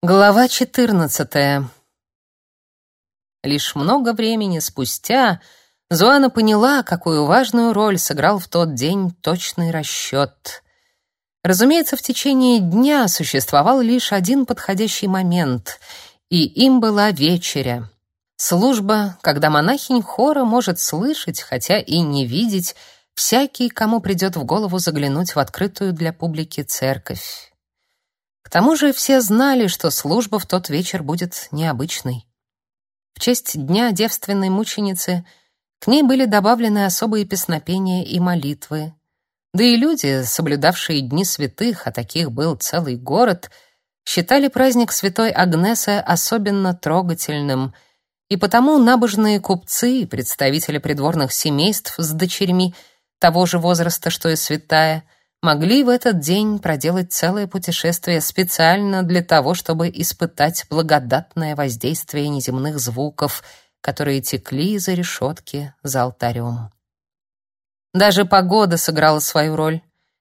Глава 14. Лишь много времени спустя Зоана поняла, какую важную роль сыграл в тот день точный расчет. Разумеется, в течение дня существовал лишь один подходящий момент, и им была вечеря. Служба, когда монахинь хора может слышать, хотя и не видеть, всякий, кому придет в голову заглянуть в открытую для публики церковь. К тому же все знали, что служба в тот вечер будет необычной. В честь Дня девственной мученицы к ней были добавлены особые песнопения и молитвы. Да и люди, соблюдавшие Дни святых, а таких был целый город, считали праздник Святой Агнесы особенно трогательным, и потому набожные купцы и представители придворных семейств с дочерьми того же возраста, что и святая — могли в этот день проделать целое путешествие специально для того, чтобы испытать благодатное воздействие неземных звуков, которые текли из-за решетки за алтарем. Даже погода сыграла свою роль,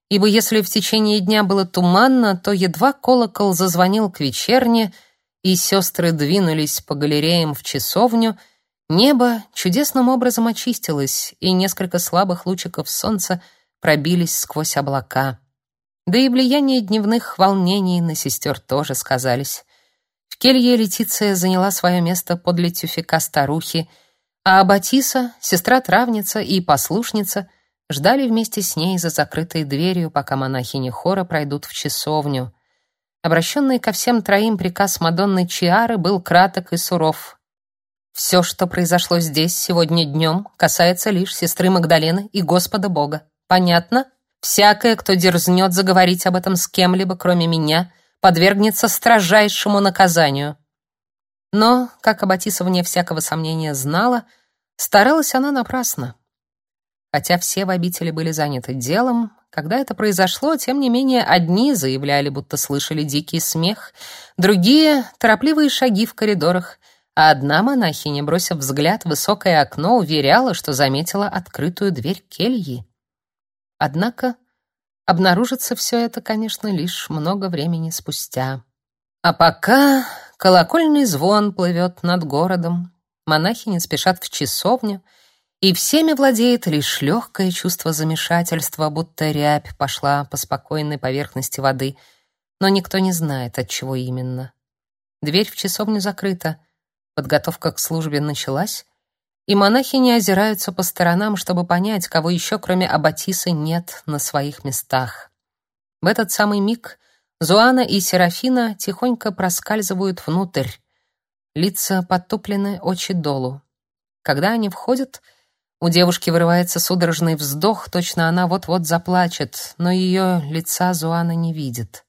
ибо если в течение дня было туманно, то едва колокол зазвонил к вечерне, и сестры двинулись по галереям в часовню, небо чудесным образом очистилось, и несколько слабых лучиков солнца — пробились сквозь облака. Да и влияние дневных волнений на сестер тоже сказались. В келье Летиция заняла свое место подле тюфика старухи, а Абатиса, сестра-травница и послушница ждали вместе с ней за закрытой дверью, пока монахини хора пройдут в часовню. Обращенный ко всем троим приказ Мадонны Чиары был краток и суров. Все, что произошло здесь сегодня днем, касается лишь сестры Магдалены и Господа Бога. Понятно? Всякое, кто дерзнет заговорить об этом с кем-либо, кроме меня, подвергнется строжайшему наказанию. Но, как Аббатиса вне всякого сомнения знала, старалась она напрасно. Хотя все в обители были заняты делом, когда это произошло, тем не менее, одни заявляли, будто слышали дикий смех, другие — торопливые шаги в коридорах, а одна монахиня, бросив взгляд в высокое окно, уверяла, что заметила открытую дверь кельи. Однако обнаружится все это, конечно, лишь много времени спустя. А пока колокольный звон плывет над городом, монахини спешат в часовню, и всеми владеет лишь легкое чувство замешательства, будто рябь пошла по спокойной поверхности воды, но никто не знает, от чего именно. Дверь в часовню закрыта, подготовка к службе началась, и монахини озираются по сторонам, чтобы понять, кого еще, кроме Аббатисы, нет на своих местах. В этот самый миг Зуана и Серафина тихонько проскальзывают внутрь. Лица потуплены, очи долу. Когда они входят, у девушки вырывается судорожный вздох, точно она вот-вот заплачет, но ее лица Зуана не видит.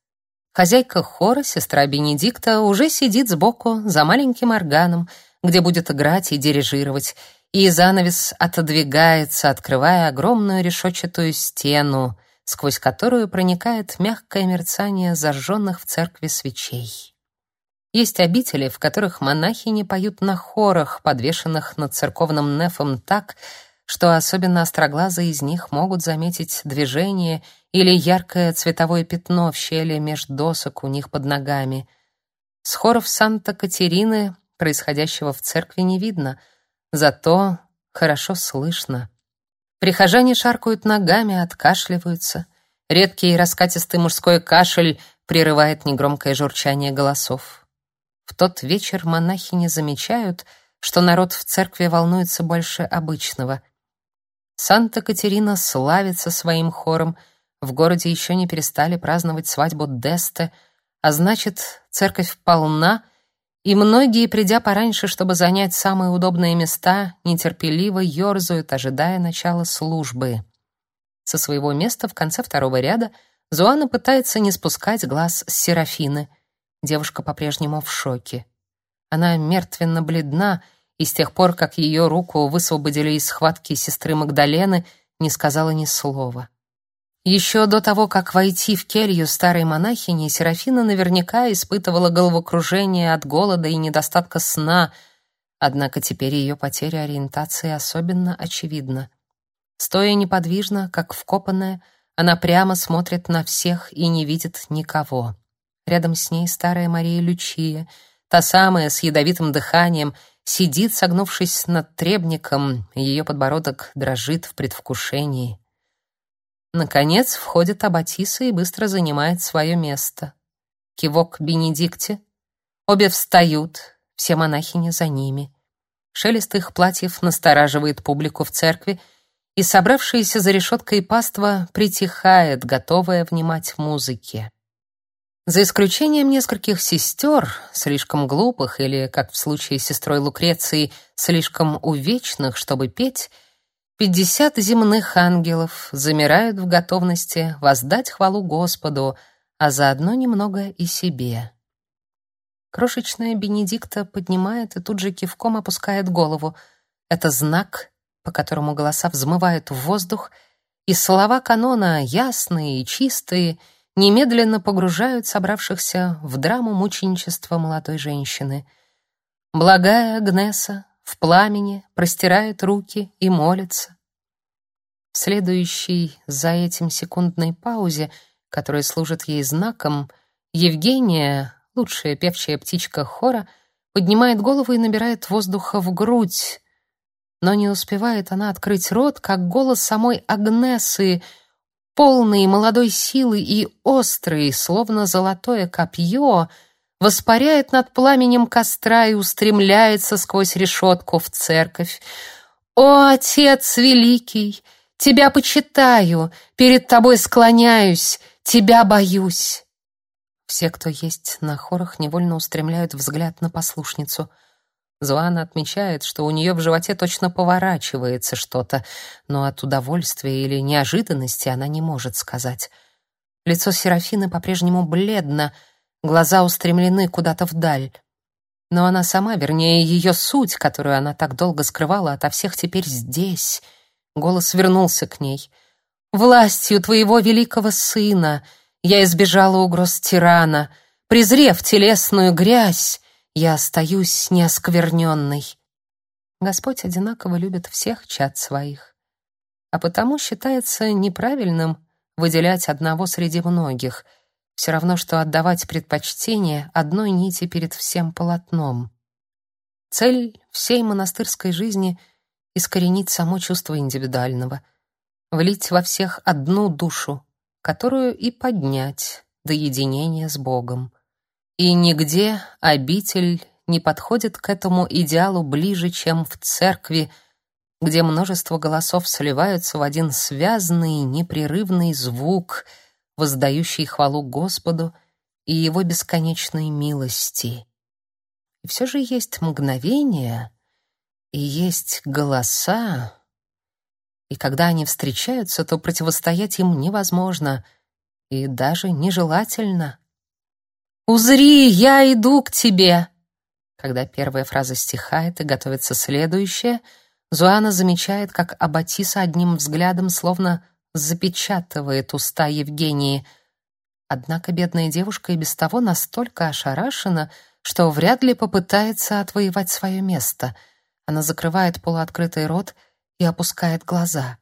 Хозяйка хора, сестра Бенедикта, уже сидит сбоку за маленьким органом, где будет играть и дирижировать, и занавес отодвигается, открывая огромную решетчатую стену, сквозь которую проникает мягкое мерцание зажженных в церкви свечей. Есть обители, в которых монахини поют на хорах, подвешенных над церковным нефом так, что особенно остроглазые из них могут заметить движение или яркое цветовое пятно в щели меж досок у них под ногами. С хоров Санта-Катерины происходящего в церкви не видно, зато хорошо слышно. Прихожане шаркают ногами, откашливаются. Редкий и раскатистый мужской кашель прерывает негромкое журчание голосов. В тот вечер монахи не замечают, что народ в церкви волнуется больше обычного. Санта-Катерина славится своим хором, в городе еще не перестали праздновать свадьбу Десте, а значит, церковь полна — и многие, придя пораньше, чтобы занять самые удобные места, нетерпеливо ерзают, ожидая начала службы. Со своего места в конце второго ряда Зуана пытается не спускать глаз с Серафины. Девушка по-прежнему в шоке. Она мертвенно бледна, и с тех пор, как ее руку высвободили из схватки сестры Магдалены, не сказала ни слова. Еще до того, как войти в келью старой монахини, Серафина наверняка испытывала головокружение от голода и недостатка сна, однако теперь ее потеря ориентации особенно очевидна. Стоя неподвижно, как вкопанная, она прямо смотрит на всех и не видит никого. Рядом с ней старая Мария Лючия, та самая с ядовитым дыханием, сидит, согнувшись над требником, ее подбородок дрожит в предвкушении. Наконец входит Аббатиса и быстро занимает свое место. Кивок Бенедикте. Обе встают, все монахини за ними. Шелест их платьев настораживает публику в церкви, и собравшаяся за решеткой паства притихает, готовая внимать музыке. За исключением нескольких сестер, слишком глупых или, как в случае с сестрой Лукреции, слишком увечных, чтобы петь, пятьдесят земных ангелов замирают в готовности воздать хвалу Господу, а заодно немного и себе. Крошечная Бенедикта поднимает и тут же кивком опускает голову. Это знак, по которому голоса взмывают в воздух, и слова канона, ясные и чистые, немедленно погружают собравшихся в драму мученичества молодой женщины. Благая Агнеса в пламени простирает руки и молится. В следующей за этим секундной паузе, которая служит ей знаком, Евгения, лучшая певчая птичка хора, поднимает голову и набирает воздуха в грудь. Но не успевает она открыть рот, как голос самой Агнесы, полный молодой силы и острый, словно золотое копье, воспаряет над пламенем костра и устремляется сквозь решетку в церковь. «О, Отец Великий! Тебя почитаю, перед тобой склоняюсь, тебя боюсь!» Все, кто есть на хорах, невольно устремляют взгляд на послушницу. Зуана отмечает, что у нее в животе точно поворачивается что-то, но от удовольствия или неожиданности она не может сказать. Лицо Серафины по-прежнему бледно, глаза устремлены куда-то вдаль. Но она сама, вернее, ее суть, которую она так долго скрывала ото всех, теперь здесь. Голос вернулся к ней. «Властью твоего великого сына!» Я избежала угроз тирана. Презрев телесную грязь, я остаюсь неоскверненной. Господь одинаково любит всех чад своих. А потому считается неправильным выделять одного среди многих, все равно, что отдавать предпочтение одной нити перед всем полотном. Цель всей монастырской жизни — искоренить само чувство индивидуального, влить во всех одну душу, которую и поднять до единения с Богом. И нигде обитель не подходит к этому идеалу ближе, чем в церкви, где множество голосов сливаются в один связный, непрерывный звук, воздающий хвалу Господу и Его бесконечной милости. И все же есть мгновения и есть голоса, и когда они встречаются, то противостоять им невозможно и даже нежелательно. «Узри, я иду к тебе!» Когда первая фраза стихает и готовится следующая, Зуана замечает, как Аббатиса одним взглядом словно запечатывает уста Евгении. Однако бедная девушка и без того настолько ошарашена, что вряд ли попытается отвоевать свое место. Она закрывает полуоткрытый рот — и опускает глаза.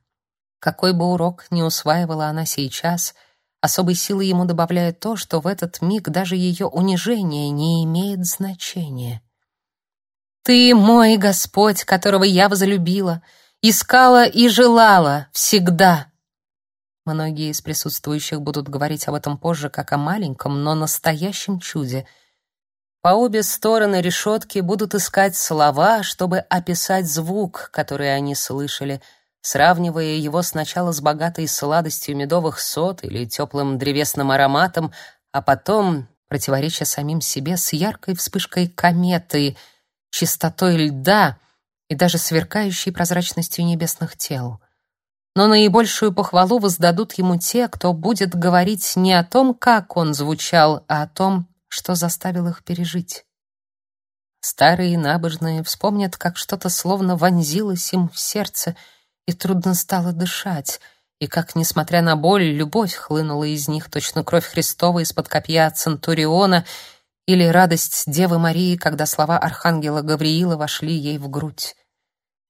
Какой бы урок ни усваивала она сейчас, особой силы ему добавляет то, что в этот миг даже ее унижение не имеет значения. «Ты мой Господь, которого я возлюбила, искала и желала всегда!» Многие из присутствующих будут говорить об этом позже как о маленьком, но настоящем чуде — по обе стороны решетки будут искать слова, чтобы описать звук, который они слышали, сравнивая его сначала с богатой сладостью медовых сот или теплым древесным ароматом, а потом, противореча самим себе, с яркой вспышкой кометы, чистотой льда и даже сверкающей прозрачностью небесных тел. Но наибольшую похвалу воздадут ему те, кто будет говорить не о том, как он звучал, а о том, что заставил их пережить. Старые набожные вспомнят, как что-то словно вонзилось им в сердце, и трудно стало дышать, и как, несмотря на боль, любовь хлынула из них, точно кровь Христова из-под копья Центуриона, или радость Девы Марии, когда слова Архангела Гавриила вошли ей в грудь.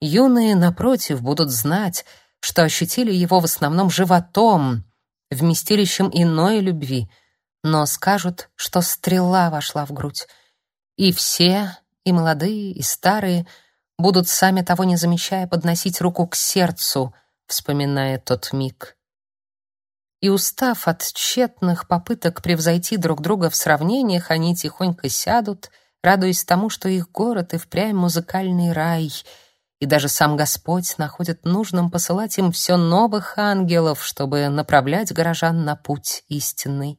Юные, напротив, будут знать, что ощутили его в основном животом, вместилищем иной любви — но скажут, что стрела вошла в грудь. И все, и молодые, и старые, будут сами того не замечая подносить руку к сердцу, вспоминая тот миг. И устав от тщетных попыток превзойти друг друга в сравнениях, они тихонько сядут, радуясь тому, что их город и впрямь музыкальный рай — и даже сам Господь находит нужным посылать им все новых ангелов, чтобы направлять горожан на путь истинный.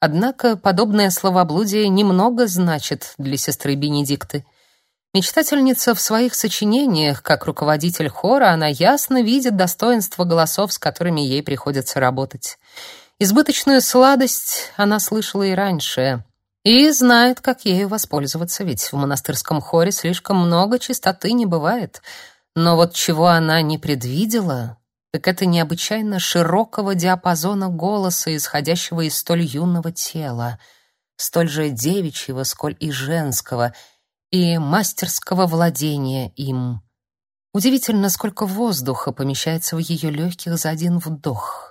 Однако подобное словоблудие немного значит для сестры Бенедикты. Мечтательница в своих сочинениях, как руководитель хора, она ясно видит достоинства голосов, с которыми ей приходится работать. Избыточную сладость она слышала и раньше, и знает, как ею воспользоваться, ведь в монастырском хоре слишком много чистоты не бывает. Но вот чего она не предвидела, так это необычайно широкого диапазона голоса, исходящего из столь юного тела, столь же девичьего, сколь и женского, и мастерского владения им. Удивительно, сколько воздуха помещается в ее легких за один вдох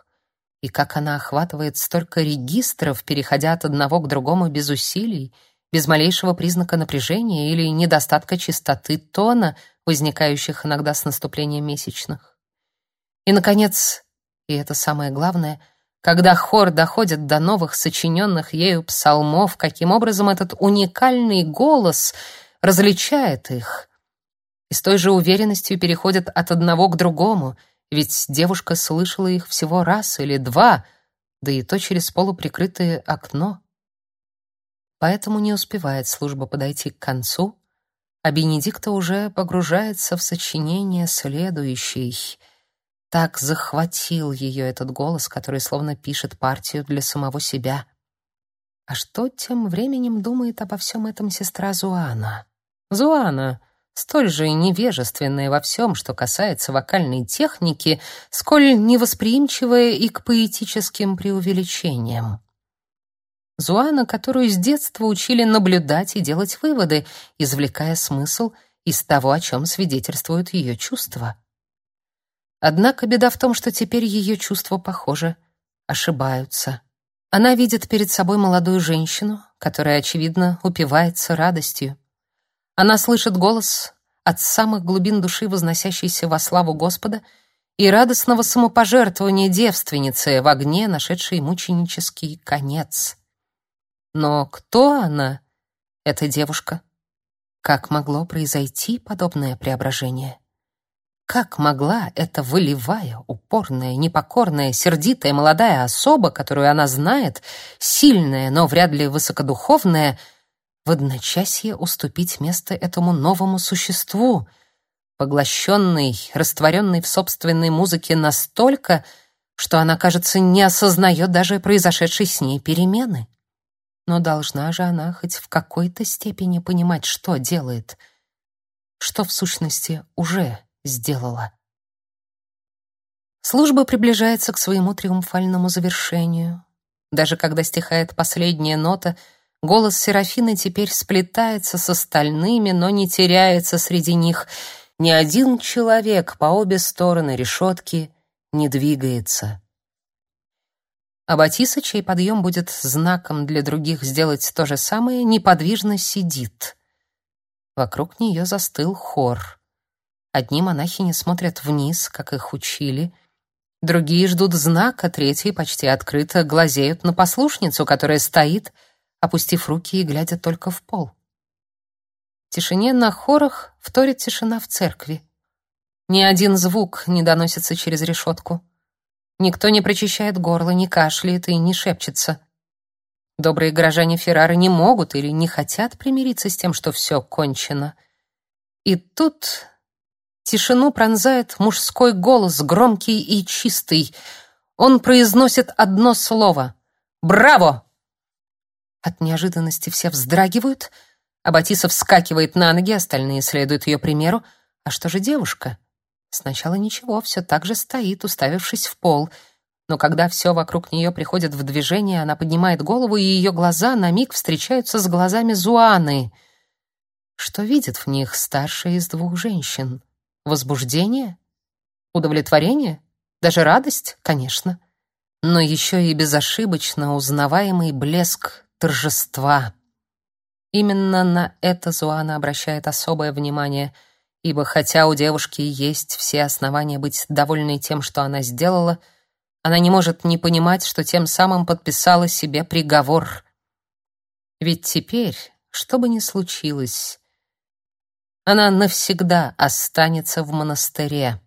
и как она охватывает столько регистров, переходя от одного к другому без усилий, без малейшего признака напряжения или недостатка чистоты тона, возникающих иногда с наступлением месячных. И, наконец, и это самое главное, когда хор доходит до новых сочиненных ею псалмов, каким образом этот уникальный голос различает их, и с той же уверенностью переходит от одного к другому — ведь девушка слышала их всего раз или два, да и то через полуприкрытое окно. Поэтому не успевает служба подойти к концу, а Бенедикта уже погружается в сочинение следующей. Так захватил ее этот голос, который словно пишет партию для самого себя. А что тем временем думает обо всем этом сестра Зуана? Зуана, столь же невежественная во всем, что касается вокальной техники, сколь невосприимчивая и к поэтическим преувеличениям. Зуана, которую с детства учили наблюдать и делать выводы, извлекая смысл из того, о чем свидетельствуют ее чувства. Однако беда в том, что теперь ее чувства, похоже, ошибаются. Она видит перед собой молодую женщину, которая, очевидно, упивается радостью. Она слышит голос от самых глубин души, возносящийся во славу Господа, и радостного самопожертвования девственницы в огне, нашедшей мученический конец. Но кто она, эта девушка? Как могло произойти подобное преображение? Как могла эта волевая, упорная, непокорная, сердитая молодая особа, которую она знает, сильная, но вряд ли высокодуховная, в одночасье уступить место этому новому существу, поглощенный, растворенный в собственной музыке настолько, что она, кажется, не осознает даже произошедшей с ней перемены. Но должна же она хоть в какой-то степени понимать, что делает, что в сущности уже сделала. Служба приближается к своему триумфальному завершению. Даже когда стихает последняя нота — Голос Серафины теперь сплетается с остальными, но не теряется среди них. Ни один человек по обе стороны решетки не двигается. А Батиса, чей подъем будет знаком для других сделать то же самое, неподвижно сидит. Вокруг нее застыл хор. Одни монахини смотрят вниз, как их учили, другие ждут знака, третьи почти открыто глазеют на послушницу, которая стоит — опустив руки и глядя только в пол. Тишине на хорах вторит тишина в церкви. Ни один звук не доносится через решетку. Никто не прочищает горло, не кашляет и не шепчется. Добрые горожане Феррары не могут или не хотят примириться с тем, что все кончено. И тут тишину пронзает мужской голос, громкий и чистый. Он произносит одно слово — «Браво!» От неожиданности все вздрагивают, а Батиса вскакивает на ноги, остальные следуют ее примеру. А что же девушка? Сначала ничего, все так же стоит, уставившись в пол. Но когда все вокруг нее приходит в движение, она поднимает голову, и ее глаза на миг встречаются с глазами Зуаны. Что видит в них старшая из двух женщин? Возбуждение? Удовлетворение? Даже радость, конечно. но еще и безошибочно узнаваемый блеск торжества. Именно на это Зуана обращает особое внимание, ибо хотя у девушки есть все основания быть довольной тем, что она сделала, она не может не понимать, что тем самым подписала себе приговор. Ведь теперь, что бы ни случилось, она навсегда останется в монастыре.